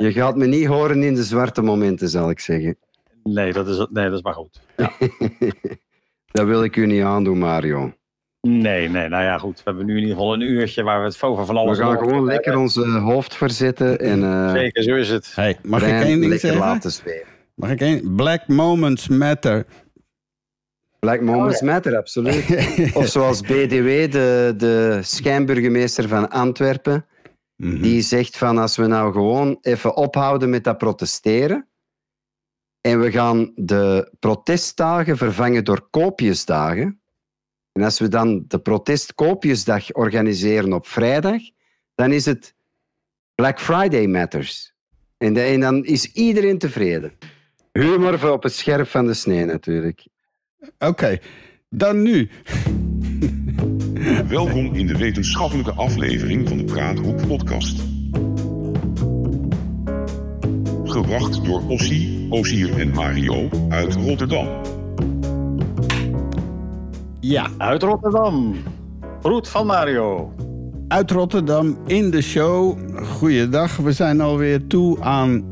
Je gaat me niet horen in de zwarte momenten, zal ik zeggen. Nee, dat is, nee, dat is maar goed. dat wil ik u niet aandoen, Mario. Nee, nee, nou ja, goed. We hebben nu in ieder geval een uurtje waar we het over van alles We gaan gewoon lekker ons hoofd verzetten. En, uh, Zeker, zo is het. Hey, mag ik één ding zeggen? laten zweven. Mag ik één? Black Moments Matter. Black Moments Matter, absoluut. of zoals BDW, de, de schijnburgemeester van Antwerpen, Mhm. die zegt van als we nou gewoon even ophouden met dat protesteren en we gaan de protestdagen vervangen door koopjesdagen, en als we dan de protestkoopjesdag organiseren op vrijdag, dan is het Black Friday Matters. En, de, en dan is iedereen tevreden. Humor voor op het scherp van de snee natuurlijk. Oké, dan nu. Welkom in de wetenschappelijke aflevering van de Praathoek podcast. Gebracht door Ossie, Osier en Mario uit Rotterdam. Ja, Uit Rotterdam. Groet van Mario. uit Rotterdam in de show. Goeiedag, we zijn alweer toe aan.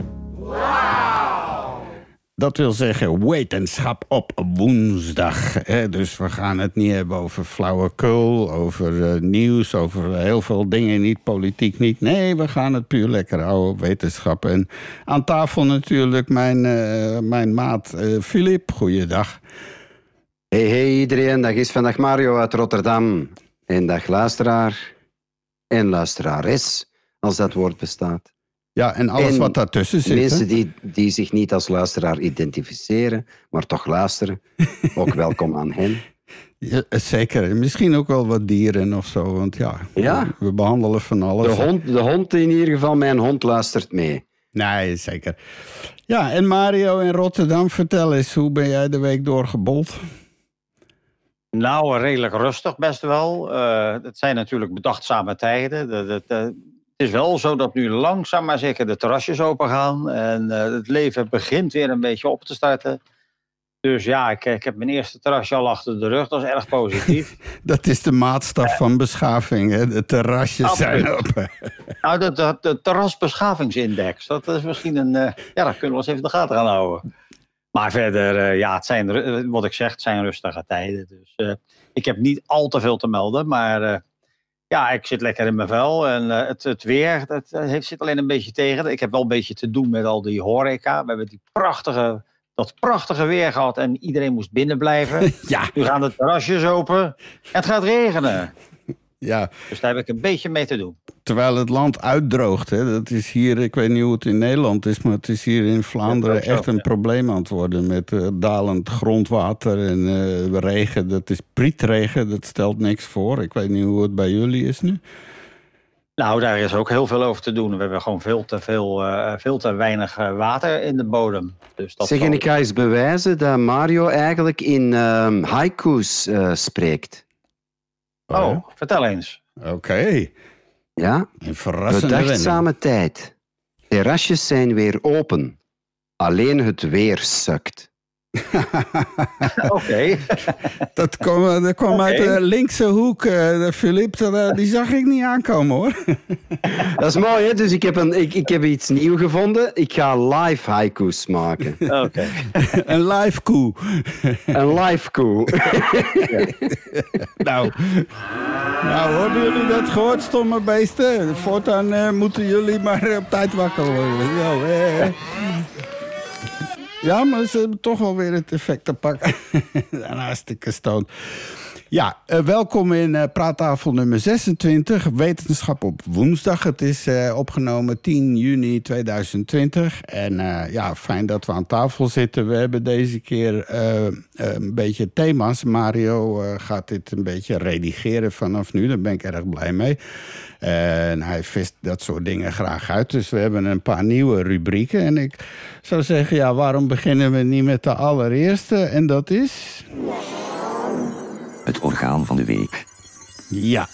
Dat wil zeggen wetenschap op woensdag. Hè? Dus we gaan het niet hebben over flauwekul, over eh, nieuws, over heel veel dingen niet, politiek niet. Nee, we gaan het puur lekker houden op wetenschap. En aan tafel natuurlijk mijn, eh, mijn maat eh Filip. Goeiedag. Hey, hey iedereen, dag is vandaag Mario uit Rotterdam. En dag luisteraar en luisterares, als dat woord bestaat. Ja, en alles En wat daartussen zit. hè? Mensen die, die zich niet als luisteraar identificeren, maar toch luisteren, ook welkom aan hen. Ja, zeker. Misschien ook wel wat dieren of zo. Want ja, Ja. We, we behandelen van alles. De hond, de hond in ieder geval, mijn hond luistert mee. Nee, zeker. Ja, en Mario in Rotterdam, vertel eens, hoe ben jij de week doorgebold? Nou, redelijk rustig best wel. Eh, het zijn natuurlijk bedachtzame tijden. De- de- de- het is wel zo dat nu langzaam maar zeker de terrasjes open gaan. En eh, het leven begint weer een beetje op te starten. Dus ja, ik, ik heb mijn eerste terrasje al achter de rug. Dat is erg positief. Dat is de maatstaf van beschaving, hè? De terrasjes zijn open. nou, de, de, de terrasbeschavingsindex. Dat is misschien een... eh, ja, dat kunnen we eens even de gaten gaan houden. Maar verder, eh, ja, het zijn, wat ik zeg, het zijn rustige tijden. Dus ik heb niet al te veel te melden. Maar ja, ik zit lekker in mijn vel. En eh, het, het weer, het eh, heeft, zit alleen een beetje tegen. Ik heb wel een beetje te doen met al die horeca. We hebben die prachtige, dat prachtige weer gehad. En iedereen moest binnen blijven. Ja, nu gaan de terrasjes open. En het gaat regenen. Ja, Dus daar heb ik een beetje mee te doen. terwijl het land uitdroogt. Hè? Dat is hier, ik weet niet hoe het in Nederland is, maar het is hier in Vlaanderen echt zo, een ja. probleem aan het worden. Met eh, dalend grondwater en eh, regen. Dat is prietregen, dat stelt niks voor. Ik weet niet hoe het bij jullie is nu. Nou, daar is ook heel veel over te doen. We hebben gewoon veel te, veel, eh, veel te weinig water in de bodem. Dus dat zeg, en ik ga eens bewijzen dat Mario eigenlijk in ehm haiku's eh, spreekt. Oh, vertel eens. Oké, Ja? een verrassende tijd. Terrasjes zijn weer open. Alleen het weer sukt. Oké. Dat kwam, dat kwam uit de linkse hoek, eh Filip. Eh, die zag ik niet aankomen, hoor. Dat is mooi, hè? Dus ik heb, een, ik, ik heb iets nieuw gevonden. Ik ga live haiku's maken. Oké. een live koe. Een live koe. Nou, nou, hebben jullie dat gehoord, stomme beesten? Voortaan eh, moeten jullie maar op tijd wakker worden. Zo, eh. Ja, maar ze hebben toch wel weer het effect te pakken. En hartstikke stoned. Ja, eh, welkom in eh, praattafel nummer 26, Wetenschap op woensdag. Het is eh, opgenomen 10 juni 2020. En ja, fijn dat we aan tafel zitten. We hebben deze keer een beetje thema's. Mario gaat dit een beetje redigeren vanaf nu. Daar ben ik erg blij mee. En hij vist dat soort dingen graag uit. Dus we hebben een paar nieuwe rubrieken. En ik zou zeggen, ja, waarom beginnen we niet met de allereerste? En dat is... Het orgaan van de week. Ja,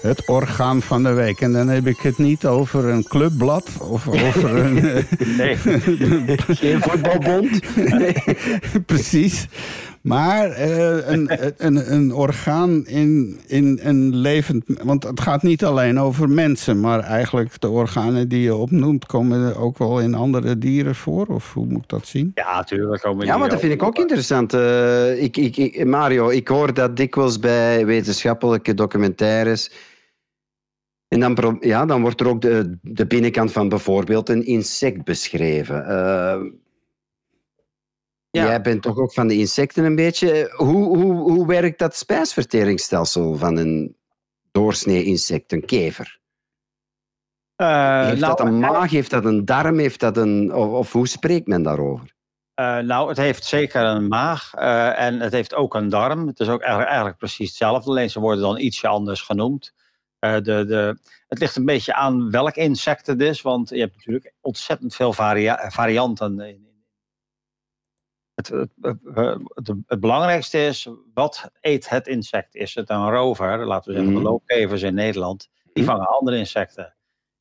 het orgaan van de week. En dan heb ik het niet over een clubblad of over een. Nee. Geen voetbalbond. Precies. Maar eh, een, een, een orgaan in, in een levend... Want het gaat niet alleen over mensen... maar eigenlijk de organen die je opnoemt... komen ook wel in andere dieren voor? Of hoe moet ik dat zien? Ja, natuurlijk. Komen Ja, maar dat vind ik ook interessant. Eh, ik, ik, ik- Mario, ik hoor dat dikwijls bij wetenschappelijke documentaires. En dan, ja, dan wordt er ook de, de binnenkant van bijvoorbeeld een insect beschreven. Eh, Ja. Jij bent toch ook van de insecten een beetje. Hoe, hoe, hoe werkt dat spijsverteringsstelsel van een doorsnee insect, een kever? Eh, Heeft nou, dat een maag, heeft dat een darm, heeft dat een, of, of hoe spreekt men daarover? Eh, nou, het heeft zeker een maag eh, en het heeft ook een darm. Het is ook eigenlijk, eigenlijk precies hetzelfde, alleen ze worden dan ietsje anders genoemd. De, de, het ligt een beetje aan welk insect het is, want je hebt natuurlijk ontzettend veel varia- varianten. In- het, het, het, belangrijkste is, wat eet het insect? Is het een rover, laten we zeggen de Mhm. loopkevers in Nederland, die Mhm. vangen andere insecten.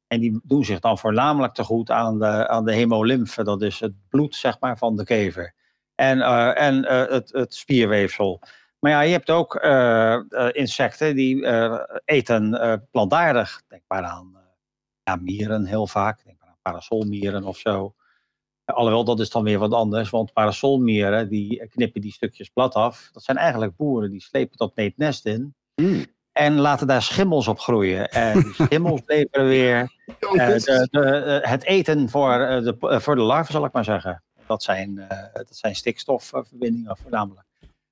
En die doen zich dan voornamelijk te goed aan de, aan de hemolymfe, dat is het bloed zeg maar, van de kever. En, eh, en eh, het, het spierweefsel. Maar ja, je hebt ook eh, insecten die eten plantaardig. Denk maar aan ja, mieren heel vaak. Denk maar aan parasolmieren of zo. Alhoewel, dat is dan weer wat anders. Want parasolmieren die knippen die stukjes plat af. Dat zijn eigenlijk boeren die slepen dat mee het nest in. Hmm. En laten daar schimmels op groeien. En die schimmels leveren weer eh, de, de, eh, het eten voor, eh, de, voor de larven, zal ik maar zeggen. Dat zijn, dat zijn stikstofverbindingen voornamelijk.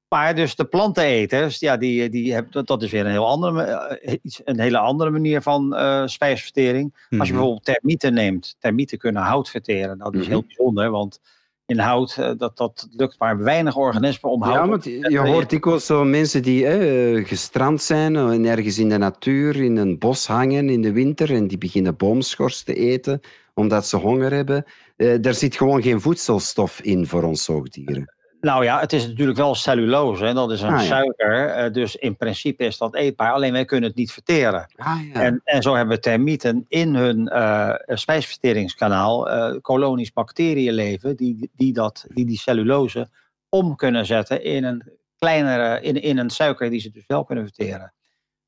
Maar dus de planteneters, ja, die, die hebben, dat, is weer een, heel andere, eh, iets, een hele andere manier van eh, spijsvertering. Als je Mhm. bijvoorbeeld termieten neemt, termieten kunnen hout verteren. Nou, dat is Mhm. heel bijzonder, want in hout, eh, dat, dat lukt maar weinig organismen om hout Ja, want je hoort dikwijls zo mensen die eh, gestrand zijn eh, en ergens in de natuur, in een bos hangen in de winter en die beginnen boomschors te eten omdat ze honger hebben. Eh er zit gewoon geen voedselstof in voor ons zoogdieren. Nou ja, het is natuurlijk wel cellulose, hè, dat is een Ah, ja. suiker. eh, dus in principe is dat eetbaar, alleen wij kunnen het niet verteren. Ah, ja. En, en zo hebben termieten in hun eh spijsverteringskanaal eh, kolonies bacteriën leven die, die, dat, die die cellulose om kunnen zetten in een kleinere, in, in een suiker die ze dus wel kunnen verteren.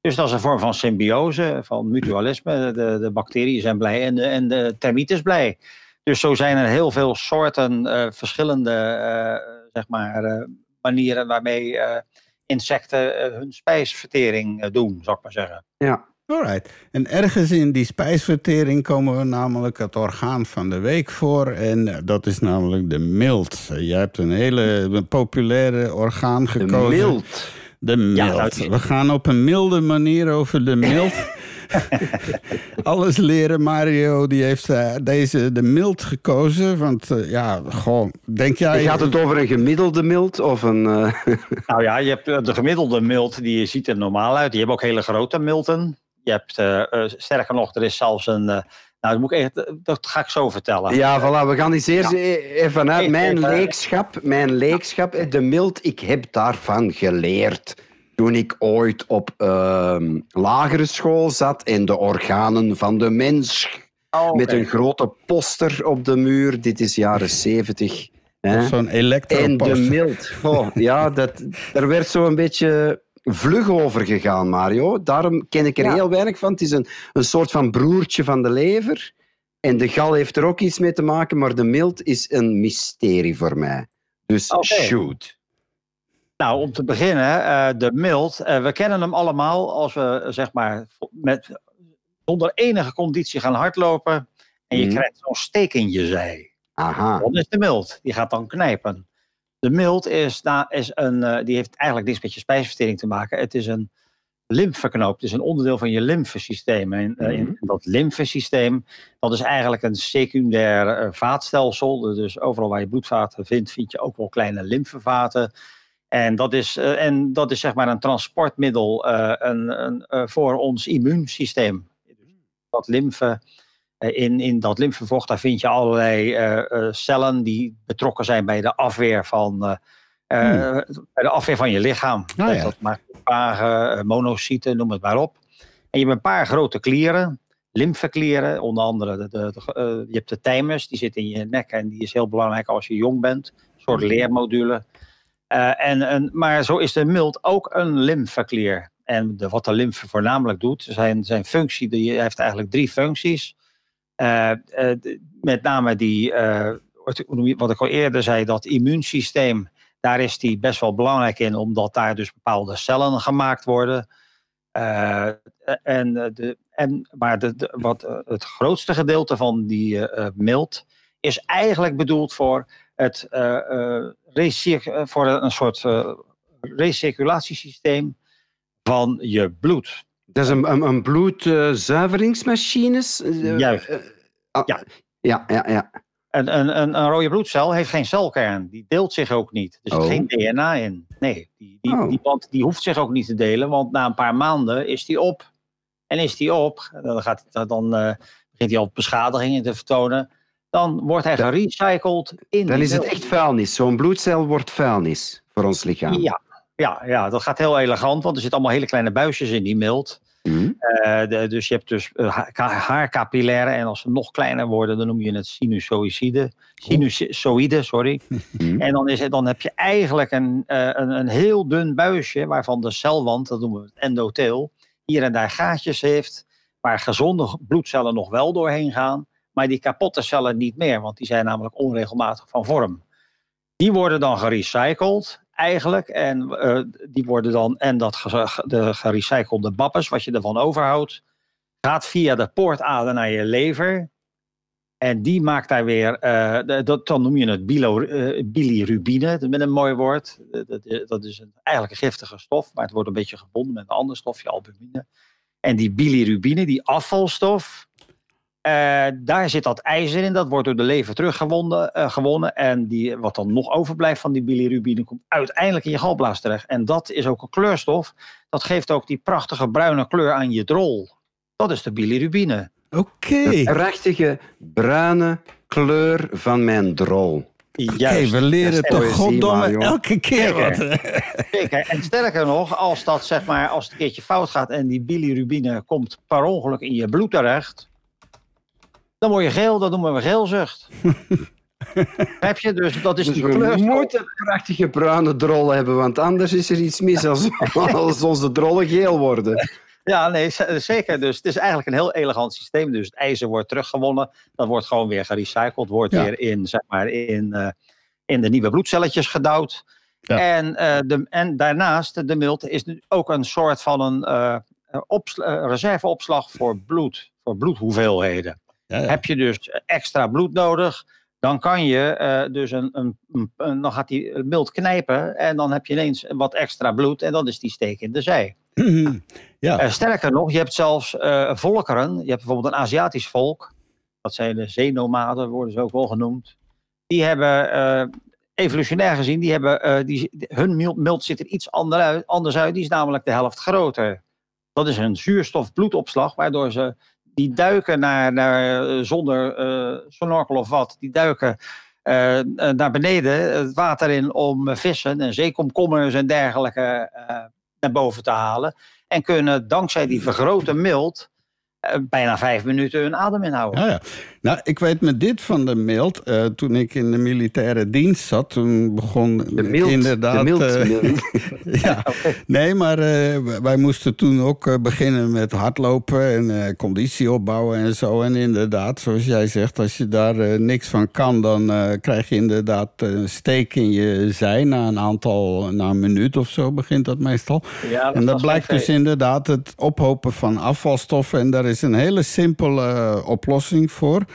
Dus dat is een vorm van symbiose, van mutualisme. De, de bacteriën zijn blij en de, en de termiet is blij. Dus zo zijn er heel veel soorten, eh, verschillende eh, zeg maar, eh, manieren waarmee eh, insecten hun spijsvertering doen, zou ik maar zeggen. ja. Alright. En ergens in die spijsvertering komen we namelijk het orgaan van de week voor. En dat is namelijk de milt. Jij hebt een hele populaire orgaan De gekozen. mild. De milt. nou, die- We gaan op een milde manier over de milt. Alles leren. Mario die heeft eh, deze de mild gekozen. Want eh, ja, gewoon, denk jij... Gaat het over een gemiddelde mild of een... eh, Nou ja, je hebt de gemiddelde milt, die ziet er normaal uit. Je hebt ook hele grote milten. Je hebt, sterker nog, er is zelfs een... eh, nou, dat, moet ik echt, dat ga ik zo vertellen. Ja, voilà. We gaan eens eerst even uit Even- mijn leekschap. Mijn leekschap, de mild, ik heb daarvan geleerd. Toen ik ooit op ehm, lagere school zat en de organen van de mens. Oh, Met een grote poster op de muur. Dit is jaren zeventig. hè. Zo'n En de mild. Oh, ja, dat, er werd zo een beetje vlug over gegaan, Mario. Daarom ken ik er Ja. heel weinig van. Het is een, een soort van broertje van de lever. En de gal heeft er ook iets mee te maken, maar de mild is een mysterie voor mij. Dus shoot. Nou, om te beginnen, eh, de milt. eh, we kennen hem allemaal als we zeg maar met, zonder enige conditie gaan hardlopen. En je Mhm. krijgt zo'n steek in je zij. Aha. Dat is de milt. Die gaat dan knijpen. De milt is, na- is een, eh, die heeft eigenlijk niks met je spijsvertering te maken. Het is een lymfeknoop. Het is een onderdeel van je lymfesysteem. En in dat lymfesysteem, dat is eigenlijk een secundair vaatstelsel. Dus overal waar je bloedvaten vindt, vind je ook wel kleine lymfevaten. En dat is, eh, en dat is zeg maar een transportmiddel eh, een, een, eh, voor ons immuunsysteem. Dat lymfe, in, in dat lymfevocht daar vind je allerlei cellen die betrokken zijn bij de afweer van, eh, bij de afweer van je lichaam. Ja. Dat eh, monocyten, noem het maar op. En je hebt een paar grote klieren, lymfeklieren, onder andere de, de, de- je hebt de thymus, die zit in je nek en die is heel belangrijk als je jong bent. Een soort leermodule. Eh, en, maar zo is de milt ook een lymfeklier. En de, wat de lymfe voornamelijk doet, zijn, zijn functie, die heeft eigenlijk drie functies. Eh, eh, met name die, wat ik- al eerder zei, dat immuunsysteem, daar is die best wel belangrijk in, omdat daar dus bepaalde cellen gemaakt worden. En, de, en, maar de, wat, het grootste gedeelte van die milt is eigenlijk bedoeld voor, het, eh, eh, eh, voor een soort recirculatiesysteem van je bloed. Dat is een, een, een bloedzuiveringsmachines. Juist. ah, Ja. Ja, ja, ja. Een, een, een, rode bloedcel heeft geen celkern. Die deelt zich ook niet. Er zit Oh. geen DNA in. Nee, die, die, Oh. die, die hoeft zich ook niet te delen. Want na een paar maanden is die op. En is die op, dan, gaat, dan begint hij al beschadigingen te vertonen. Dan wordt hij gerecycled in Dan is het echt vuilnis. Zo'n bloedcel wordt vuilnis voor ons lichaam. Ja, ja, ja, dat gaat heel elegant. Want er zitten allemaal hele kleine buisjes in die milt. Hm? Eh, de- dus je hebt dus eh, haarcapillaire. En als ze nog kleiner worden, dan noem je het sinusoïde. Sinusoïde, sorry. Hm? En dan, is het, dan heb je eigenlijk een, eh, een, een heel dun buisje waarvan de celwand, dat noemen we het endotheel, hier en daar gaatjes heeft, waar gezonde bloedcellen nog wel doorheen gaan, maar die kapotte cellen niet meer, want die zijn namelijk onregelmatig van vorm. Die worden dan gerecycled eigenlijk en eh, die worden dan, en dat de gerecyclede bappes, wat je ervan overhoudt, gaat via de poortader naar je lever. En die maakt daar weer, eh, dat, dan noem je het bilo, eh, bilirubine, met een mooi woord. Dat, dat is een, eigenlijk een giftige stof, maar het wordt een beetje gebonden met een ander stofje, albumine. En die bilirubine, die afvalstof, eh, daar zit dat ijzer in. Dat wordt door de lever teruggewonnen. eh, gewonnen. En die, wat dan nog overblijft van die bilirubine komt uiteindelijk in je galblaas terecht. En dat is ook een kleurstof. Dat geeft ook die prachtige bruine kleur aan je drol. Dat is de bilirubine. Oké. De prachtige bruine kleur van mijn drol. Oké, we leren toch goddomme elke keer wat. Zeker. En sterker nog, als dat zeg maar, als het een keertje fout gaat en die bilirubine komt per ongeluk in je bloed terecht, dan word je geel, dat noemen we geelzucht. Heb je dus, dat is Dus die we kleurstof. moeten prachtige bruine drollen hebben, want anders is er iets mis als, als onze drollen geel worden. Ja, nee, zeker. Dus het is eigenlijk een heel elegant systeem. Dus het ijzer wordt teruggewonnen, dat wordt gewoon weer gerecycled, wordt Ja. weer in, zeg maar, in, eh, in de nieuwe bloedcelletjes gedouwd. Ja. En, eh, de, en daarnaast, de milt is ook een soort van een eh, opsla- eh, reserveopslag voor bloed, voor bloedhoeveelheden. Ja, ja. Heb je dus extra bloed nodig, dan kan je eh, dus een, een, een- dan gaat die milt knijpen en dan heb je ineens wat extra bloed en dan is die steek in de zij. ja. Eh, sterker nog, je hebt zelfs eh, volkeren. Je hebt bijvoorbeeld een Aziatisch volk. Dat zijn de zeenomaden, worden ze ook wel genoemd. Die hebben, evolutionair gezien, die hebben, die, hun milt, milt ziet er iets anders uit. Die is namelijk de helft groter. Dat is een zuurstofbloedopslag, waardoor ze die duiken naar, naar eh, zonder eh snorkel of wat, die duiken eh, naar beneden het water in om vissen en zeekomkommers en dergelijke naar boven te halen. En kunnen dankzij die vergrote milt eh, bijna vijf minuten hun adem inhouden. Ja. Nou, ik weet met dit van de mild. eh, toen ik in de militaire dienst zat, toen begon De mild, inderdaad... de mild, eh, mild. ja, nee, maar eh, wij moesten toen ook beginnen met hardlopen en conditie opbouwen en zo. En inderdaad, zoals jij zegt, als je daar niks van kan, dan krijg je inderdaad een steek in je zij. Na een aantal, na een minuut of zo begint dat meestal. Ja, En dat blijkt dus inderdaad het ophopen van afvalstoffen. En daar is een hele simpele oplossing voor.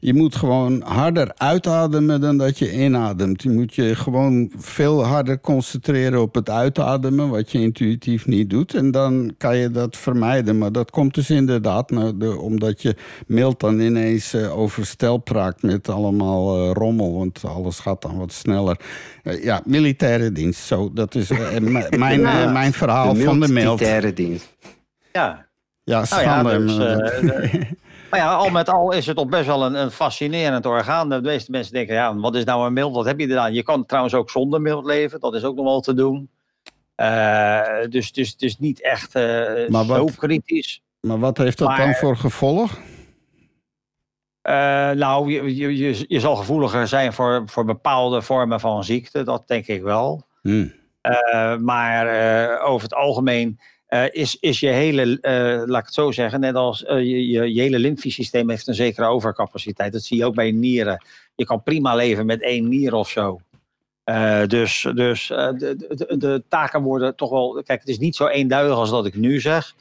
Je moet gewoon harder uitademen dan dat je inademt. Je moet je gewoon veel harder concentreren op het uitademen, wat je intuïtief niet doet. En dan kan je dat vermijden. Maar dat komt dus inderdaad nou, de, omdat je mild dan ineens eh, overstelpt raakt met allemaal eh, rommel. Want alles gaat dan wat sneller. Eh, ja, militaire dienst. Zo, dat is mijn, Ja, mijn verhaal de van de mild. militaire dienst. Ja, Ja, nou ja, schande. dus, eh, maar ja, al met al is het toch best wel een, een fascinerend orgaan. De meeste mensen denken, ja, wat is nou een mild? Wat heb je eraan? Je kan trouwens ook zonder mild leven. Dat is ook nog wel te doen. Eh, dus, dus, dus niet echt eh, Maar zo wat- kritisch. maar wat heeft dat dan voor gevolg? Eh, nou, je, je, je, je zal gevoeliger zijn voor, voor bepaalde vormen van ziekte. Dat denk ik wel. Hmm. Maar over het algemeen eh, is, is je hele, eh, laat ik het zo zeggen, net als eh, je, je, je hele lymfesysteem heeft een zekere overcapaciteit. Dat zie je ook bij nieren. Je kan prima leven met één nier of zo. Dus dus de, de, de- taken worden toch wel. Kijk, het is niet zo eenduidig als dat ik nu zeg.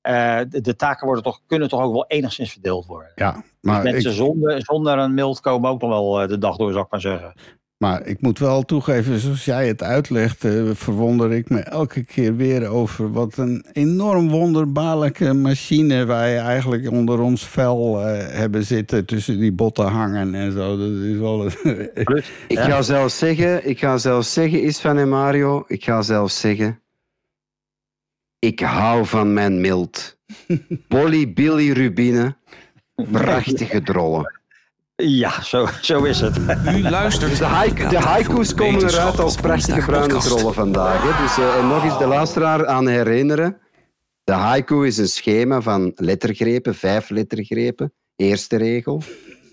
De, de taken worden toch, kunnen toch ook wel enigszins verdeeld worden. Ja, maar Mensen ik, zonder, zonder een mild komen ook nog wel de dag door, zou ik maar zeggen. Maar ik moet wel toegeven, zoals jij het uitlegt, eh, verwonder ik me elke keer weer over wat een enorm wonderbaarlijke machine wij eigenlijk onder ons vel eh, hebben zitten tussen die botten hangen en zo. Dat is wel een- Ik Ja. ga zelfs zeggen, ik ga zelfs zeggen, Isvan en Mario, ik ga zelfs zeggen, ik hou van mijn mild. Polly Billy Rubine, prachtige drollen. Ja, zo, zo is het. U luistert Dus de, de haiku's komen eruit als prachtige bruine drollen vandaag. Hè. Dus, eh, nog eens de luisteraar aan herinneren. De haiku is een schema van lettergrepen, vijf lettergrepen. Eerste regel.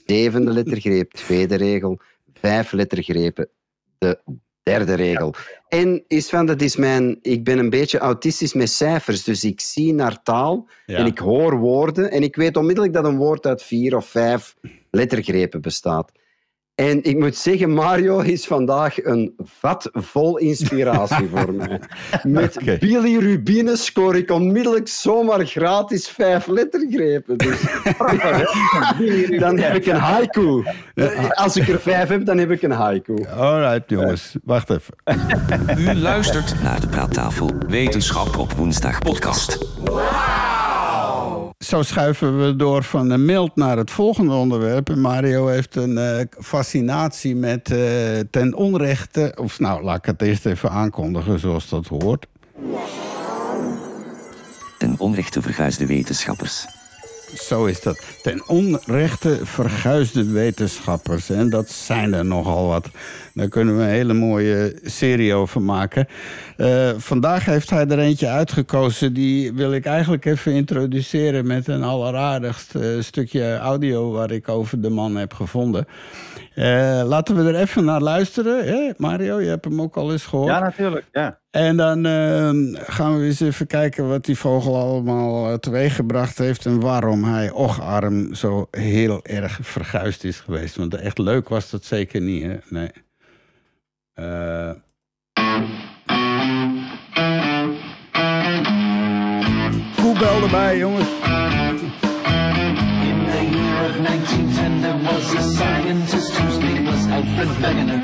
Zevende lettergreep, tweede regel. Vijf lettergrepen, de derde regel. En is van, dat is mijn... Ik ben een beetje autistisch met cijfers, dus ik zie naar taal Ja. en ik hoor woorden en ik weet onmiddellijk dat een woord uit vier of vijf lettergrepen bestaat. En ik moet zeggen, Mario is vandaag een vat vol inspiratie voor mij. Met. Billy Rubine scoor ik onmiddellijk zomaar gratis vijf lettergrepen. Dus dan heb ik een haiku. Als ik er vijf heb, dan heb ik een haiku. Alright, jongens. Wacht even. U luistert naar de Praattafel Wetenschap op woensdag podcast. Zo schuiven we door van de mild naar het volgende onderwerp. En Mario heeft een eh, fascinatie met eh, ten onrechte... Of nou, laat ik het eerst even aankondigen zoals dat hoort. Ten onrechte verguisde wetenschappers. Zo is dat. Ten onrechte verguisde wetenschappers. En dat zijn er nogal wat. Daar kunnen we een hele mooie serie over maken. Eh, vandaag heeft hij er eentje uitgekozen. Die wil ik eigenlijk even introduceren met een alleraardigst eh, stukje audio waar ik over de man heb gevonden. Eh, laten we er even naar luisteren. Hè? Mario, je hebt hem ook al eens gehoord. Ja, natuurlijk. Ja. En dan ehm, gaan we eens even kijken wat die vogel allemaal teweeggebracht heeft en waarom hij ocharm zo heel erg verguisd is geweest. Want echt leuk was dat zeker niet, hè? Nee. Eh, koebel erbij, jongens. In the year of 1910, there was a scientist whose name was Alfred Wegener.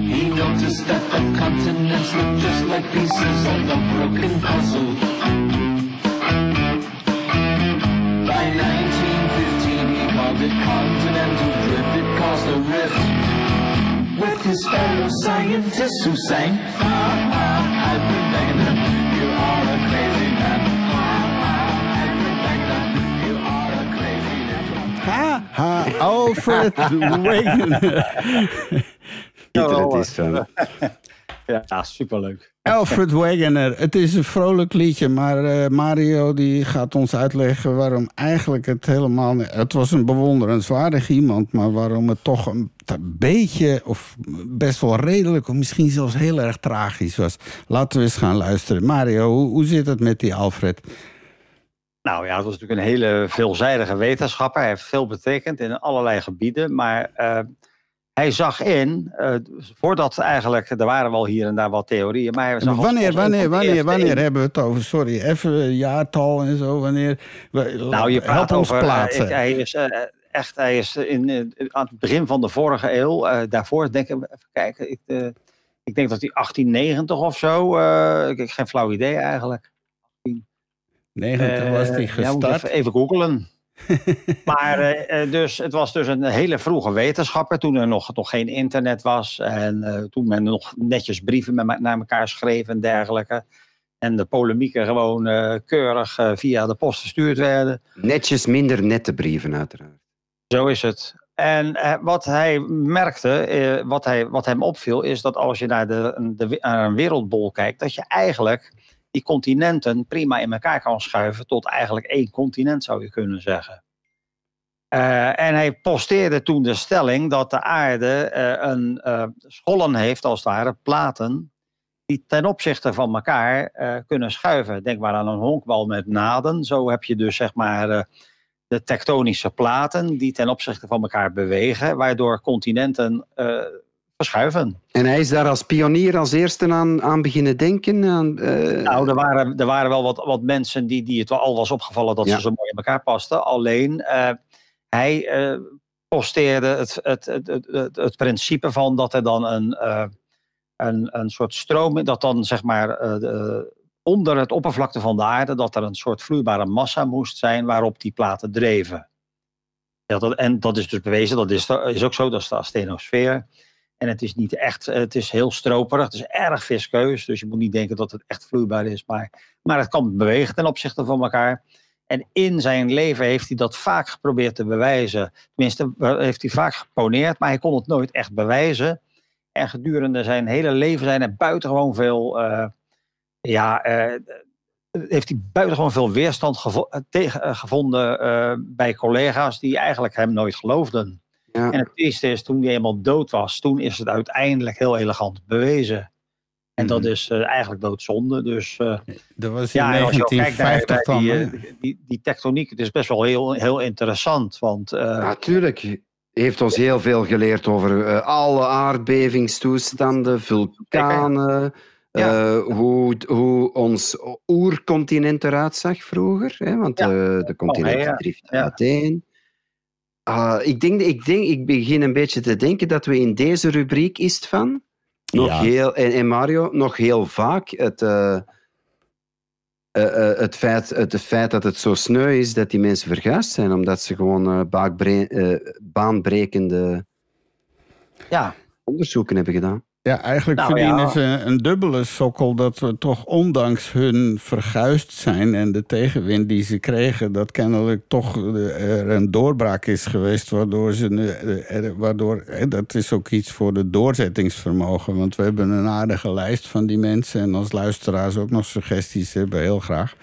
He noticed that the continents looked just like pieces of a broken puzzle. By 1915, he called it continental drift. It caused a rift with his fellow scientists who sang, ah, ah, Alfred Wegener, you are a crazy man. Ah, ah, Alfred Wegener, you are a crazy man. Ha, ha, Alfred Wegener. Pieter, het is van. Ja, superleuk. Alfred Wegener. Het is een vrolijk liedje, maar eh, Mario die gaat ons uitleggen waarom eigenlijk het helemaal... Het was een bewonderenswaardig iemand, maar waarom het toch een beetje, of best wel redelijk, of misschien zelfs heel erg tragisch was. Laten we eens gaan luisteren. Mario, hoe, hoe zit het met die Alfred? Nou ja, het was natuurlijk een hele veelzijdige wetenschapper. Hij heeft veel betekend in allerlei gebieden. Maar eh, hij zag in, eh, voordat eigenlijk, er waren wel hier en daar wat theorieën. Maar hij zag Wanneer, wanneer, wanneer, wanneer hebben we het over? Sorry, even jaartal en zo. Wanneer? we- Nou, je praat ons over, eh, plaatsen. ik- hij is eh, echt, hij is in, eh, aan het begin van de vorige eeuw. eh, daarvoor denk ik, even kijken. Ik, eh, ik denk dat hij 1890 of zo, eh, ik heb geen flauw idee eigenlijk. 90 was die Eh, ja, moet gestart. even, even googelen. maar eh, eh, dus, het was dus een hele vroege wetenschapper toen er nog, nog geen internet was. En eh, toen men nog netjes brieven met, me- naar elkaar schreef en dergelijke. En de polemieken gewoon keurig via de post verstuurd werden. Netjes minder nette brieven, uiteraard. Zo is het. En wat hij merkte, wat, hij, wat hem opviel, is dat als je naar de, de, naar een wereldbol kijkt, dat je eigenlijk die continenten prima in elkaar kan schuiven tot eigenlijk één continent, zou je kunnen zeggen. Eh, en hij posteerde toen de stelling dat de aarde eh, een eh, schollen heeft, als het ware, platen, die ten opzichte van elkaar kunnen schuiven. Denk maar aan een honkbal met naden. Zo heb je dus zeg maar de tektonische platen die ten opzichte van elkaar bewegen, waardoor continenten verschuiven. En hij is daar als pionier als eerste aan, aan beginnen denken. Aan, eh, Nou, er waren, er waren wel wat, wat mensen die, die het wel al was opgevallen dat Ja. ze zo mooi in elkaar pasten. Alleen eh, hij eh, posteerde het, het, het, het, het, het principe van dat er dan een, een, een soort stroom, dat dan zeg maar de- onder het oppervlakte van de aarde, dat er een soort vloeibare massa moest zijn waarop die platen dreven. Ja, dat, en dat is dus bewezen, dat is, is ook zo, dat is de astenosfeer. En het is niet echt, het is heel stroperig, het is erg viskeus. Dus je moet niet denken dat het echt vloeibaar is. Maar, maar het kan bewegen ten opzichte van elkaar. En in zijn leven heeft hij dat vaak geprobeerd te bewijzen. Tenminste, eh, heeft hij vaak geponeerd, maar hij kon het nooit echt bewijzen. En gedurende zijn hele leven zijn er buitengewoon veel. eh, ja, eh, heeft hij buitengewoon veel weerstand gevo- eh, tegen, eh, gevonden eh, bij collega's die eigenlijk hem nooit geloofden. Ja. En het eerste is, toen hij eenmaal dood was, toen is het uiteindelijk heel elegant bewezen. En dat Mhm. is eh, eigenlijk doodzonde. Dus eh, Dat was in ja, en als je ook kijkt naar, 1950 naar dan. die, eh, die, die tectoniek, het is best wel heel, heel interessant. Want eh, Natuurlijk heeft ons heel veel geleerd over eh, alle aardbevingstoestanden, vulkanen, Ja. eh, hoe, hoe ons oercontinent eruit zag vroeger. Hè, want Ja. eh, de continenten ja. driften Ja. uiteen. Ah, ik, denk, ik, denk, ik begin een beetje te denken dat we in deze rubriek is het van, nog Ja. heel, en, en Mario, nog heel vaak het, eh, eh, eh, het, feit, het, het feit dat het zo sneu is dat die mensen verguisd zijn, omdat ze gewoon baanbrekende ja, onderzoeken hebben gedaan. Ja, eigenlijk Nou, verdienen ja. ze een dubbele sokkel dat we toch ondanks hun verguisd zijn en de tegenwind die ze kregen, dat kennelijk toch eh, er een doorbraak is geweest, waardoor ze nu, eh, waardoor, eh, dat is ook iets voor de doorzettingsvermogen, want we hebben een aardige lijst van die mensen en als luisteraars ook nog suggesties hebben, heel graag.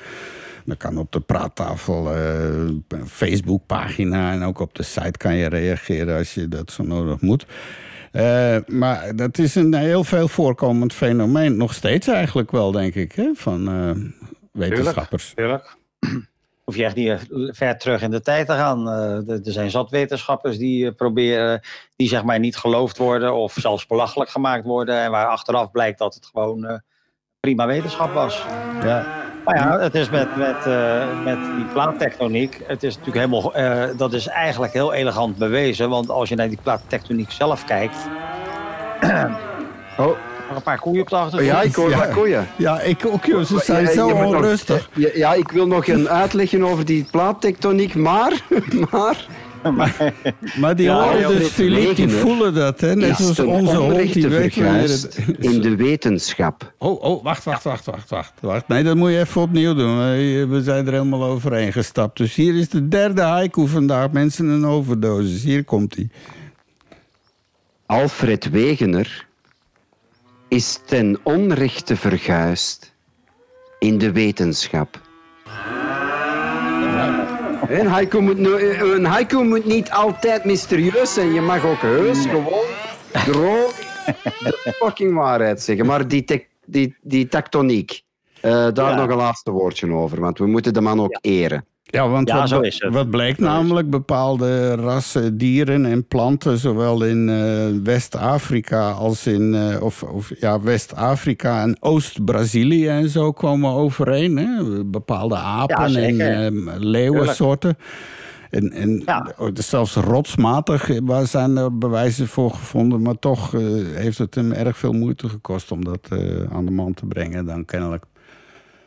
Dan kan op de praattafel, eh Facebookpagina en ook op de site kan je reageren als je dat zo nodig moet. Eh, maar dat is een heel veel voorkomend fenomeen. Nog steeds eigenlijk wel, denk ik, hè, van eh, wetenschappers. tuurlijk. Hoef je echt niet eh, ver terug in de tijd te gaan. Eh, er zijn zat wetenschappers die proberen, die zeg maar niet geloofd worden of zelfs belachelijk gemaakt worden. En waar achteraf blijkt dat het gewoon eh, prima wetenschap was. Ja. Maar ja, het is met, met, eh, met die plaattectoniek, het is natuurlijk helemaal, eh, dat is eigenlijk heel elegant bewezen. Want als je naar die plaattectoniek zelf kijkt, Oh, nog een paar koeien op de achtergrond. ja, ik hoor Ja. koeien. ja, ik ook, joh. Ze zijn Ja, zo nog- onrustig. Ja, ja, ik wil nog een uitleggen over die plaattectoniek, maar, maar Maar die Ja, horen ja, dus, die voelen dat. Hè? Net is zoals onze hond, die weet in de wetenschap. Oh, oh, wacht, wacht, wacht, wacht, wacht, wacht. Nee, dat moet je even opnieuw doen. We zijn er helemaal overheen gestapt. Dus hier is de derde haiku vandaag. Mensen een overdosis. Hier komt hij. Alfred Wegener is ten onrechte verguisd in de wetenschap. Een haiku, moet, een haiku moet niet altijd mysterieus zijn. Je mag ook heus gewoon droog de fucking waarheid zeggen. Maar die, tek- die, die tectoniek, eh, daar Ja. nog een laatste woordje over. Want we moeten de man ook eren. Ja, want Ja, wat, wat bleek namelijk, bepaalde rassen dieren en planten, zowel in eh, West-Afrika als in eh, of, of, ja, West-Afrika en Oost-Brazilië en zo komen overeen. Hè? Bepaalde apen Ja, en zeker. eh, leeuwensoorten. En, en Ja. oh, dus zelfs rotsmatig waar zijn er bewijzen voor gevonden. Maar toch heeft het hem erg veel moeite gekost om dat aan de man te brengen dan kennelijk.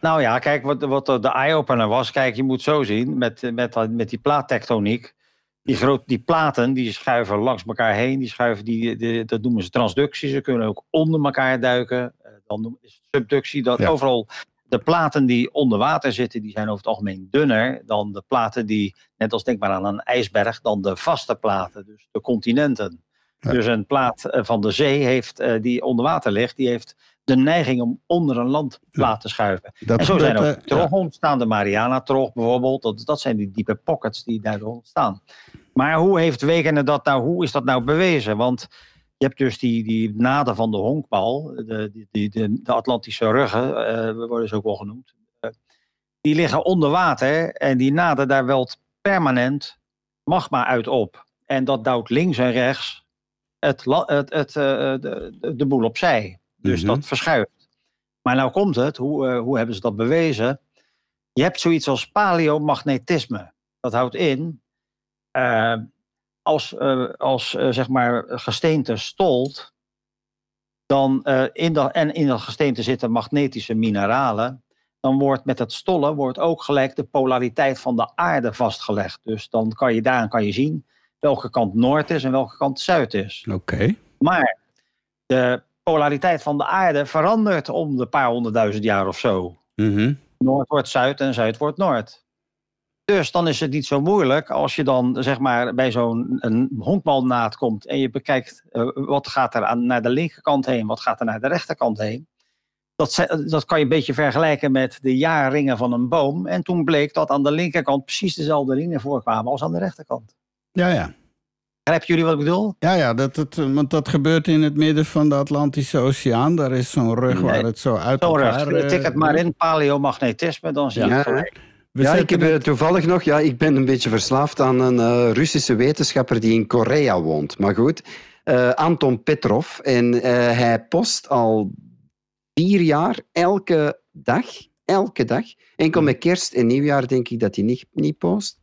Nou ja, kijk, wat, wat de eye-opener was, kijk, je moet zo zien, met, met, met die plaattectoniek. Die, groot, die platen die schuiven langs elkaar heen, die schuiven, die, die- dat noemen ze transductie. Ze kunnen ook onder elkaar duiken. Eh, Dan noemen- is het subductie. Dat Ja. overal de platen die onder water zitten, die zijn over het algemeen dunner dan de platen die, net als denk maar aan een ijsberg, dan de vaste platen, dus de continenten. Ja. Dus een plaat eh, van de zee heeft, eh, die onder water ligt, die heeft de neiging om onder een landplaat te schuiven. Dat en zo zijn gebeurt, ook eh, ja. trog ontstaan, de Mariana-trog bijvoorbeeld. Dat, dat zijn die diepe pockets die daardoor ontstaan. Maar hoe heeft Wegener dat nou, hoe is dat nou bewezen? Want je hebt dus die, die naden van de honkbal, de, die, die, de, de Atlantische ruggen, eh, worden ze ook wel genoemd. Eh, die liggen onder water en die naden, daar welt permanent magma uit op. En dat duwt links en rechts het, het, het, eh, de, de, boel opzij. Dus Mhm. dat verschuift. Maar nou komt het, hoe, eh, hoe hebben ze dat bewezen? Je hebt zoiets als paleomagnetisme. Dat houdt in, eh, als, als zeg maar gesteente stolt, dan in dat, en in dat gesteente zitten magnetische mineralen, dan wordt met het stollen wordt ook gelijk de polariteit van de aarde vastgelegd. Dus dan kan je daaraan kan je zien welke kant noord is en welke kant zuid is. Oké. Maar de polariteit van de aarde verandert om de paar honderdduizend jaar of zo. Mhm. Noord wordt zuid en zuid wordt noord. Dus dan is het niet zo moeilijk als je dan zeg maar bij zo'n een honkbalnaad komt en je bekijkt eh, wat gaat er aan, naar de linkerkant heen, wat gaat er naar de rechterkant heen. Dat, dat kan je een beetje vergelijken met de jaarringen van een boom. En toen bleek dat aan de linkerkant precies dezelfde ringen voorkwamen als aan de rechterkant. Ja, ja. Begrijpen jullie wat ik bedoel? Ja, ja dat, dat, want dat gebeurt in het midden van de Atlantische Oceaan. Daar is zo'n rug waar het zo uit Zo elkaar... eh, Tik het maar in, paleomagnetisme, dan zie je Ja. het gelijk. We ja, ik heb eh, het- toevallig nog, ja, ik ben een beetje verslaafd aan een eh, Russische wetenschapper die in Korea woont. Maar goed, eh, Anton Petrov. En eh, hij post al vier jaar elke dag, elke dag, enkel met kerst en nieuwjaar denk ik dat hij niet, niet post,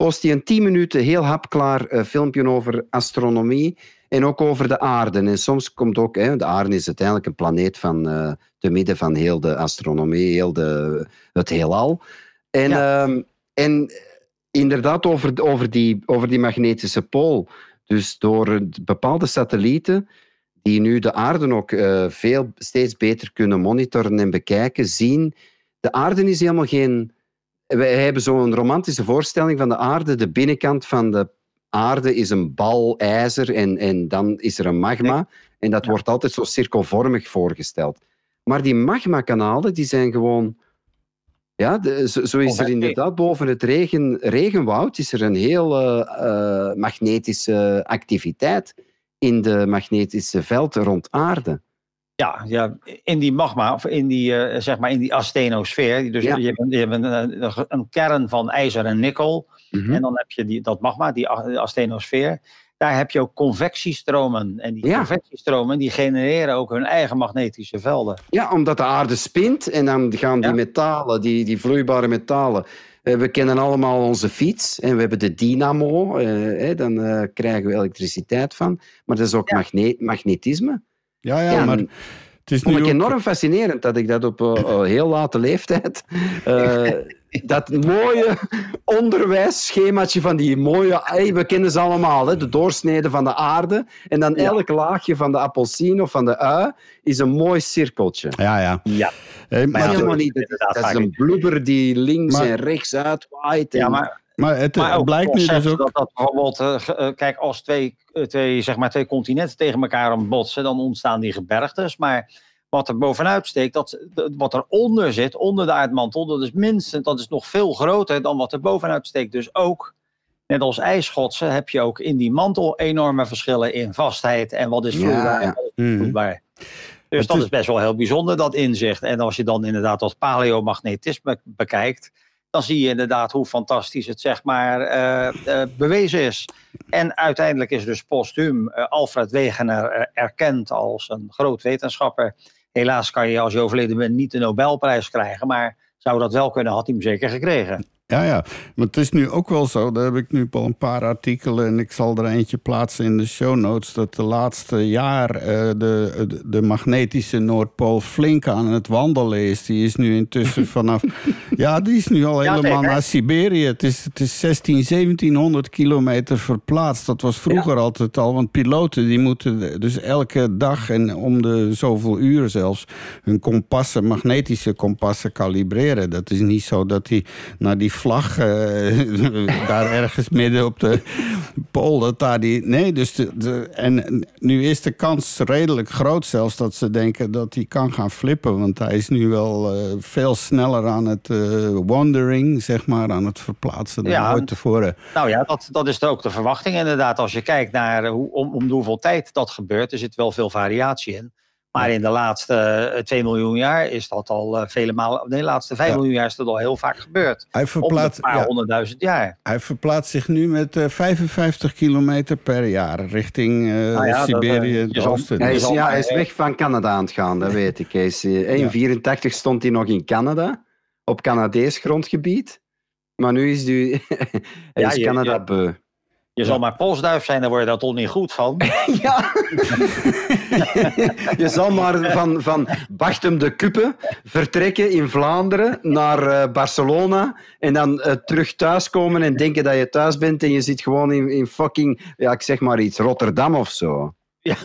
post hij een tien minuten heel hapklaar eh, filmpje over astronomie en ook over de aarde. En soms komt ook, hè, de aarde is uiteindelijk een planeet van eh, te midden van heel de astronomie, heel de, het heelal. En, ehm, en inderdaad over, over, die, over die magnetische pool. Dus door bepaalde satellieten, die nu de aarde ook eh, veel, steeds beter kunnen monitoren en bekijken, zien, de aarde is helemaal geen... Wij hebben zo'n romantische voorstelling van de aarde. De binnenkant van de aarde is een bal ijzer en, en dan is er een magma. En dat wordt altijd zo cirkelvormig voorgesteld. Maar die magmakanalen, die zijn gewoon... Ja, de- zo, zo is er inderdaad boven het regen, regenwoud is er een heel eh, eh, magnetische activiteit in de magnetische veld rond aarde. Ja, ja, in die magma, of in die, eh, zeg maar in die astenosfeer. Dus Ja. je hebt, een, je hebt een, een, kern van ijzer en nikkel. Mhm. En dan heb je die, dat magma, die astenosfeer. Daar heb je ook convectiestromen. En die Ja. convectiestromen die genereren ook hun eigen magnetische velden. Ja, omdat de aarde spint en dan gaan die Ja. metalen, die, die vloeibare metalen. eh, We kennen allemaal onze fiets en we hebben de dynamo, eh, dan eh, krijgen we elektriciteit van. Maar dat is ook magnetisme. Ja, ja, Ja, maar en- het is vond ik ook- enorm fascinerend dat ik dat op eh, eh, heel late leeftijd. eh, dat mooie onderwijsschemaatje van die mooie. hey, we kennen ze allemaal, hè, de doorsnede van de aarde. En dan Ja. elk laagje van de appelsien of van de ui is een mooi cirkeltje. Ja, ja. Ja, Maar maar, ja, helemaal niet. Dat, dat is een blubber die links Maar- en rechts uitwaait. En, ja maar, maar het maar blijkt nu dus ook... dat, dat bijvoorbeeld, eh, eh, kijk, als twee, eh, twee, zeg maar, twee continenten tegen elkaar botsen, dan ontstaan die gebergtes. Maar wat er bovenuit steekt, dat, wat eronder zit, onder de aardmantel, dat is minstens, dat is nog veel groter dan wat er bovenuit steekt. Dus ook, net als ijsschotsen, heb je ook in die mantel enorme verschillen in vastheid en wat is vloeibaar ja. en wat is Mhm. Dus Het dat is- is best wel heel bijzonder, dat inzicht. En als je dan inderdaad dat paleomagnetisme bekijkt, dan zie je inderdaad hoe fantastisch het zeg maar eh, eh, bewezen is. En uiteindelijk is dus postuum eh, Alfred Wegener erkend als een groot wetenschapper. Helaas kan je als je overleden bent niet de Nobelprijs krijgen, maar zou dat wel kunnen, had hij hem zeker gekregen. Ja, ja. Maar het is nu ook wel zo, daar heb ik nu al een paar artikelen... en ik zal er eentje plaatsen in de show notes... dat de laatste jaar eh, de, de, de magnetische Noordpool flink aan het wandelen is. Die is nu intussen vanaf... ja, die is nu al Ja, helemaal zeker. naar Siberië. Het is, het is 16, 1700 kilometer verplaatst. Dat was vroeger altijd al, want piloten die moeten dus elke dag... en om de zoveel uren zelfs hun kompassen, magnetische kompassen kalibreren. Dat is niet zo dat die naar die vlag eh, daar ergens midden op de Paul, dat daar die. Nee, dus de, de, en nu is de kans redelijk groot zelfs dat ze denken dat hij kan gaan flippen. Want hij is nu wel eh, veel sneller aan het eh, wandering, zeg maar, aan het verplaatsen dan Ja, ooit tevoren. Nou ja, dat, dat is ook de verwachting inderdaad. Als je kijkt naar hoe, om, om de hoeveel tijd dat gebeurt, er zit wel veel variatie in. Maar in de laatste eh, 2 miljoen jaar is dat al eh, vele malen... Nee, de laatste 5 Ja. miljoen jaar is dat al heel vaak gebeurd. Hij Om een verplaatst, paar ja, honderdduizend jaar. hij verplaatst zich nu met eh, 55 kilometer per jaar richting eh, Nou ja, dat, Siberië, eh, het zal- oosten. Hij is ja, hij eh, weg van Canada aan het gaan, dat weet ik. Hij is, eh, in 84 stond hij nog in Canada, op Canadees grondgebied. Maar nu is hij, hij Ja, is je- Canada je- beu. Je zal maar postduif zijn, daar word je daar toch niet goed van. Ja. je zal maar van, van Bachtem de Kuppe vertrekken in Vlaanderen naar eh, Barcelona en dan eh, terug thuiskomen en denken dat je thuis bent en je zit gewoon in, in fucking, ja, ik zeg maar iets, Rotterdam of zo. Ja,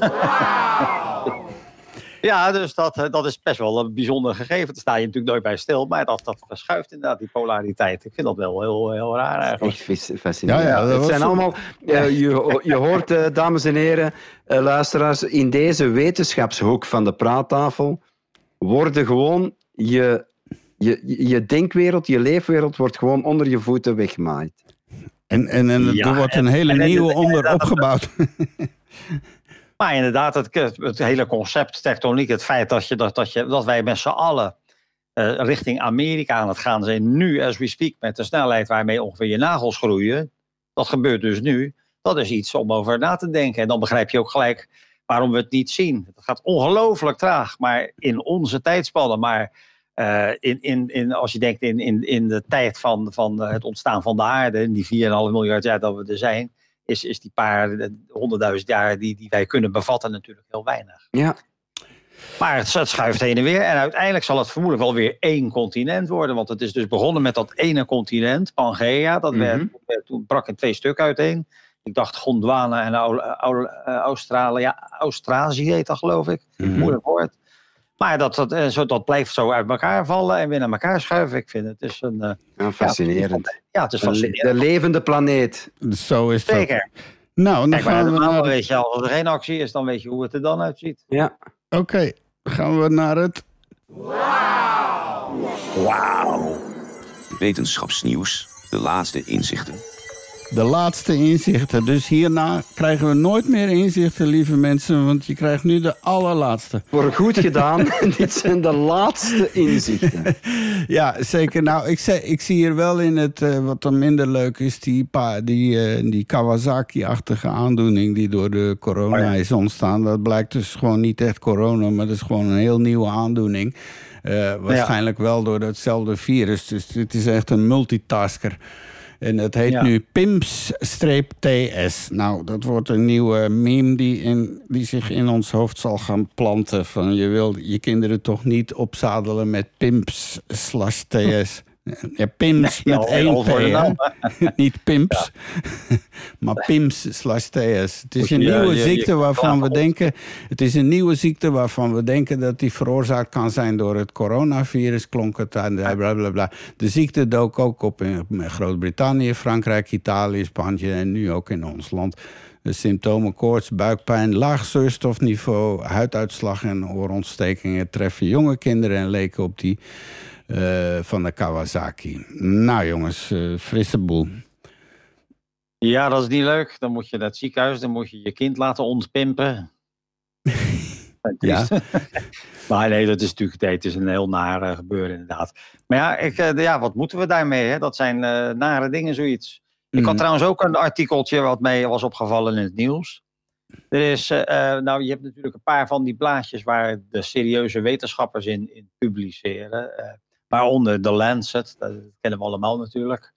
dus dat, eh, dat is best wel een bijzonder gegeven. Daar sta je natuurlijk nooit bij stil. Maar dat, dat verschuift inderdaad, die polariteit. Ik vind dat wel heel, heel raar eigenlijk. Echt fas- fascinerend. Ja, ja, dat het zijn zo- allemaal, eh, je, je hoort, eh, dames en heren, eh, luisteraars, in deze wetenschapshoek van de praattafel worden gewoon je, je, je denkwereld, je leefwereld wordt gewoon onder je voeten weggemaaid. En, en, en Ja, er wordt een en- hele en- nieuwe en- onder en- opgebouwd. Maar inderdaad, het, het hele concept tectoniek, het feit dat, je, dat, dat, je, dat wij met z'n allen eh, richting Amerika aan het gaan zijn, nu as we speak, met de snelheid waarmee ongeveer je nagels groeien, dat gebeurt dus nu, dat is iets om over na te denken. En dan begrijp je ook gelijk waarom we het niet zien. Het gaat ongelooflijk traag, maar in onze tijdspannen, maar eh, in, in, in, als je denkt in, in, in de tijd van, van het ontstaan van de aarde, in die 4,5 miljard jaar dat we er zijn, is, is die paar eh, honderdduizend jaar die, die wij kunnen bevatten natuurlijk heel weinig. Ja, Maar het, het schuift heen en weer. En uiteindelijk zal het vermoedelijk wel weer één continent worden. Want het is dus begonnen met dat ene continent, Pangea. Dat werd, Mhm. werd- toen brak in twee stukken uiteen. Ik dacht Gondwana en Au- Au- eh, Australië. Ja, Australië heet dat geloof ik. Mhm. Moeilijk woord. Maar dat, dat, eh, zo, dat blijft zo uit elkaar vallen en weer naar elkaar schuiven. Ik vind het is een... eh, ja, fascinerend. ja, het is fascinerend. de levende planeet. Zo is dat. Zeker. Nou, dan Kijk, gaan we naar... de- weet je, al, als er geen actie is, dan weet je hoe het er dan uitziet. Ja. Oké, gaan we naar het... Wetenschapsnieuws. De laatste inzichten. De laatste inzichten. Dus hierna krijgen we nooit meer inzichten, lieve mensen. Want je krijgt nu de allerlaatste. Voor goed gedaan. Dit zijn de laatste inzichten. Ja, zeker. Nou, ik, zei, ik zie hier wel in het, eh, wat dan minder leuk is, die, pa, die, eh, die Kawasaki-achtige aandoening die door de corona is ontstaan. Dat blijkt dus gewoon niet echt corona, maar dat is gewoon een heel nieuwe aandoening. Eh, waarschijnlijk wel door hetzelfde virus. Dus dit is echt een multitasker. En het heet Ja. nu PIMS-TS. Nou, dat wordt een nieuwe meme die, in, die zich in ons hoofd zal gaan planten. Van je wil je kinderen toch niet opzadelen met PIMS slash TS. Ja, PIMS Nee, met één P, niet PIMS. maar PIMS slash TS. Het is een nieuwe ziekte waarvan we denken... Het is een nieuwe ziekte waarvan we denken dat die veroorzaakt kan zijn door het coronavirus. Klonk het aan, bla bla bla. De ziekte dook ook op in Groot-Brittannië, Frankrijk, Italië, Spanje en nu ook in ons land. De symptomen koorts, buikpijn, laag zuurstofniveau, huiduitslag en oorontstekingen treffen jonge kinderen en leken op die van de Kawasaki. Nou jongens, eh, frisse boel. Ja, dat is niet leuk. Dan moet je naar het ziekenhuis, dan moet je je kind laten ontpimpen. Ja. maar nee, dat is natuurlijk nee, het is een heel nare gebeuren inderdaad. Maar ja, ik, eh, ja wat moeten we daarmee? Hè? Dat zijn eh, nare dingen, zoiets. Ik had Mm. trouwens ook een artikeltje wat mij was opgevallen in het nieuws. Er is, eh, eh, nou, je hebt natuurlijk een paar van die blaadjes waar de serieuze wetenschappers in, in publiceren. eh, waaronder The Lancet, dat kennen we allemaal natuurlijk.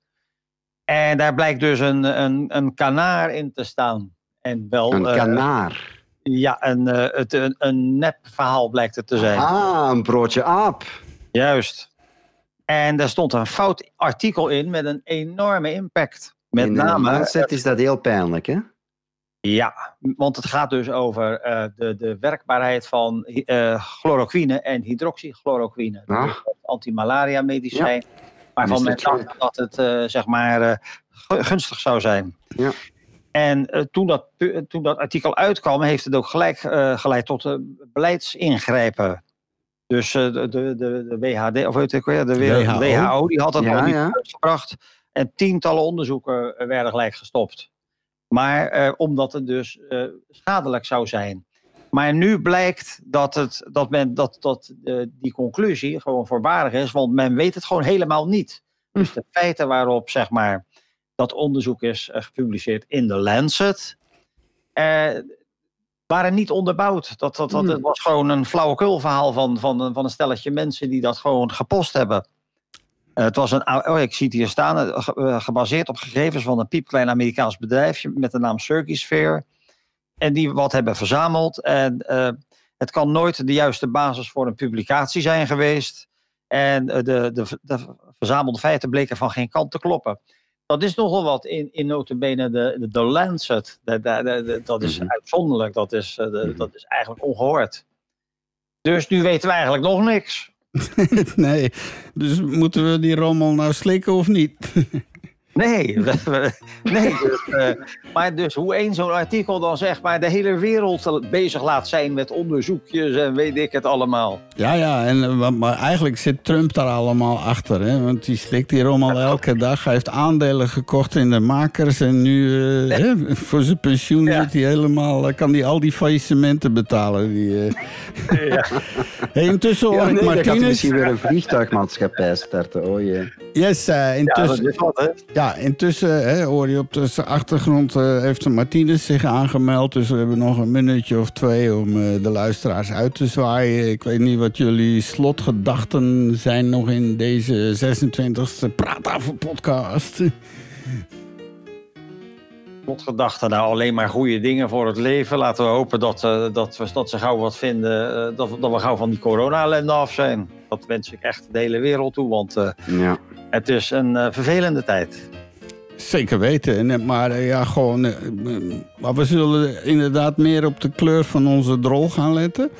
En daar blijkt dus een, een, een kanaar in te staan. En wel, Een eh, kanaar. ja, een, eh, het, een, een nep verhaal blijkt het te zijn. Ah, een broodje aap. Juist. En daar stond een fout artikel in met een enorme impact. Met In name, Lancet is dat heel pijnlijk, hè? Ja, want het gaat dus over eh, de, de werkbaarheid van eh, chloroquine en hydroxychloroquine. Dat Ah. is een antimalaria medicijn. Waarvan Is men dacht dat het eh, zeg maar eh, gu- gunstig zou zijn. Ja. En toen, dat, toen dat artikel uitkwam, heeft het ook gelijk eh, geleid tot uh, beleidsingrijpen. Dus eh, de, de, de, de WHD, of weet ik wel, de WHO. WHO, die had dat Ja, al niet ja. uitgebracht. En tientallen onderzoeken werden gelijk gestopt. Maar eh, omdat het dus eh, schadelijk zou zijn. Maar nu blijkt dat, het, dat, men, dat, dat eh, die conclusie gewoon voorbarig is, want men weet het gewoon helemaal niet. Dus de feiten waarop zeg maar, dat onderzoek is gepubliceerd in de Lancet, waren niet onderbouwd. Dat, dat, dat, Hmm. Het was gewoon een flauwekulverhaal van, van, van een stelletje mensen die dat gewoon gepost hebben. Eh, het was een, oh, ik zie het hier staan, eh, eh, gebaseerd op gegevens van een piepklein Amerikaans bedrijfje met de naam Circusphere. En die wat hebben verzameld. En het kan nooit de juiste basis voor een publicatie zijn geweest. En de, de, de verzamelde feiten bleken van geen kant te kloppen. Dat is nogal wat in, in notabene de, de, de Lancet. De, de, dat is Mhm. uitzonderlijk. Dat is, Mhm. dat is eigenlijk ongehoord. Dus nu weten we eigenlijk nog niks. nee, dus moeten we die rommel nou slikken of niet? Nee, nee dus, eh, maar dus hoe één zo'n artikel dan zeg maar de hele wereld bezig laat zijn met onderzoekjes en weet ik het allemaal. Ja, ja, en, eh, maar eigenlijk zit Trump daar allemaal achter. Hè? Want die slikt hier allemaal elke dag. Hij heeft aandelen gekocht in de makers. En nu eh, hè, voor zijn pensioen Ja. zit hij helemaal, kan hij al die faillissementen betalen. Die, eh. Ja. Hey, intussen hoor Ja, nee, Martinez. misschien weer een vliegtuigmaatschappij starten. Oh jee. Yes, Ja, dat intussen, is wat, hè? Ja, intussen hè, hoor je op de achtergrond eh, heeft Martinez zich aangemeld. Dus we hebben nog een minuutje of twee om eh, de luisteraars uit te zwaaien. Ik weet niet wat jullie slotgedachten zijn nog in deze 26e Praattafel podcast. Tot gedachten, nou alleen maar goede dingen voor het leven. Laten we hopen dat, eh, dat, we, ze gauw wat vinden. dat, we- dat we gauw van die corona-ellende af zijn. Dat wens ik echt de hele wereld toe, want eh, Ja. het is een eh, vervelende tijd. Zeker weten. En, eh, Maar ja, gewoon. maar we zullen inderdaad meer op de kleur van onze drol gaan letten.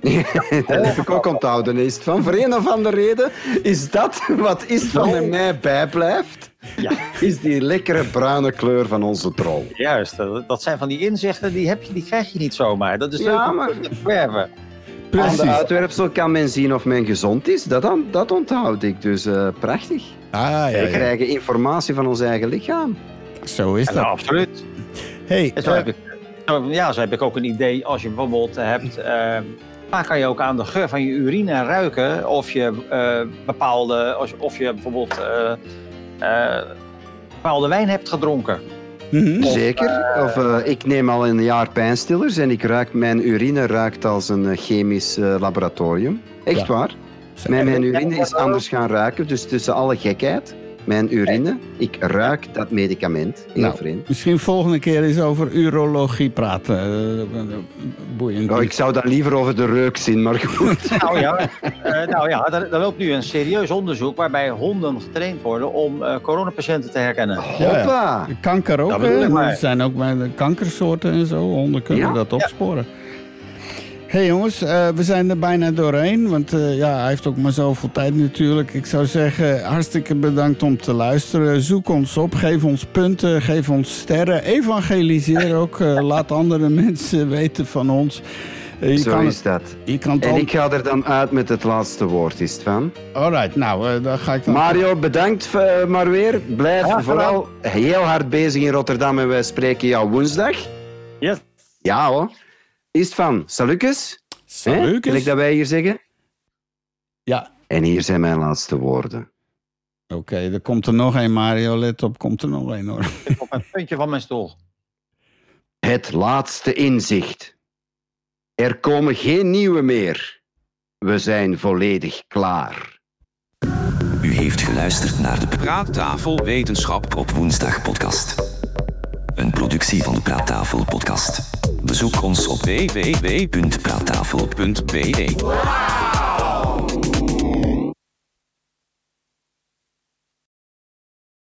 dat heb ik ook onthouden. Is van voor een of andere reden is dat wat is van mij bijblijft, Ja. is die lekkere bruine kleur van onze drol. Juist, dat zijn van die inzichten, die, heb je, die krijg je niet zomaar. Dat is Ja, leuk maar- verwerven. Aan Precies. de uitwerpsel kan men zien of men gezond is. Dat, dan- dat onthoud ik. Dus eh, prachtig. Ah, ja, We ja. krijgen informatie van ons eigen lichaam. Zo is dat. nou, absoluut. Hey, zo eh, heb ik, zo- ja, zo heb ik ook een idee als je bijvoorbeeld hebt. eh, vaak kan je ook aan de geur van je urine ruiken of je eh, bepaalde, of je bijvoorbeeld eh, eh, bepaalde wijn hebt gedronken. Mhm. Zeker. Of eh, ik neem al een jaar pijnstillers en ik ruik, mijn urine ruikt als een eh, chemisch eh, laboratorium. Echt Ja. waar. Mijn, mijn urine is anders gaan ruiken, dus tussen alle gekheid, mijn urine, ik ruik dat medicament. Heel Nou, vreemd. Misschien volgende keer eens over urologie praten. Eh, boeiend. Nou, ik zou dan liever over de reuk zien, maar goed. Nou ja, eh, nou ja er, er loopt nu een serieus onderzoek waarbij honden getraind worden om eh, coronapatiënten te herkennen. Hoppa! Kanker ook. Er zijn ook kankersoorten en zo. Honden kunnen Ja. dat opsporen. Hey jongens, eh, we zijn er bijna doorheen. Want eh, ja, hij heeft ook maar zoveel tijd natuurlijk. Ik zou zeggen, hartstikke bedankt om te luisteren. Zoek ons op, geef ons punten, geef ons sterren. Evangeliseer ook. eh, laat andere mensen weten van ons. Je Zo kan is het, dat. je kan En ik ga er dan uit met het laatste woord, is het van? Alright, nou, dan ga ik dan... Mario, bedankt maar weer. Blijf Ja, vooral heel hard bezig in Rotterdam en wij spreken jou woensdag. Yes. Ja hoor. Is het van Salukes? Salukes? Gelijk dat wij hier zeggen. Ja, En hier zijn mijn laatste woorden. oké, er komt er nog een, Mario. Let op, komt er nog een hoor. Op een puntje van mijn stoel. Het laatste inzicht. Er komen geen nieuwe meer. We zijn volledig klaar. U heeft geluisterd naar de Praattafel Wetenschap op woensdag podcast. Een productie van de Praattafel podcast. Bezoek ons op www.praattafel.be.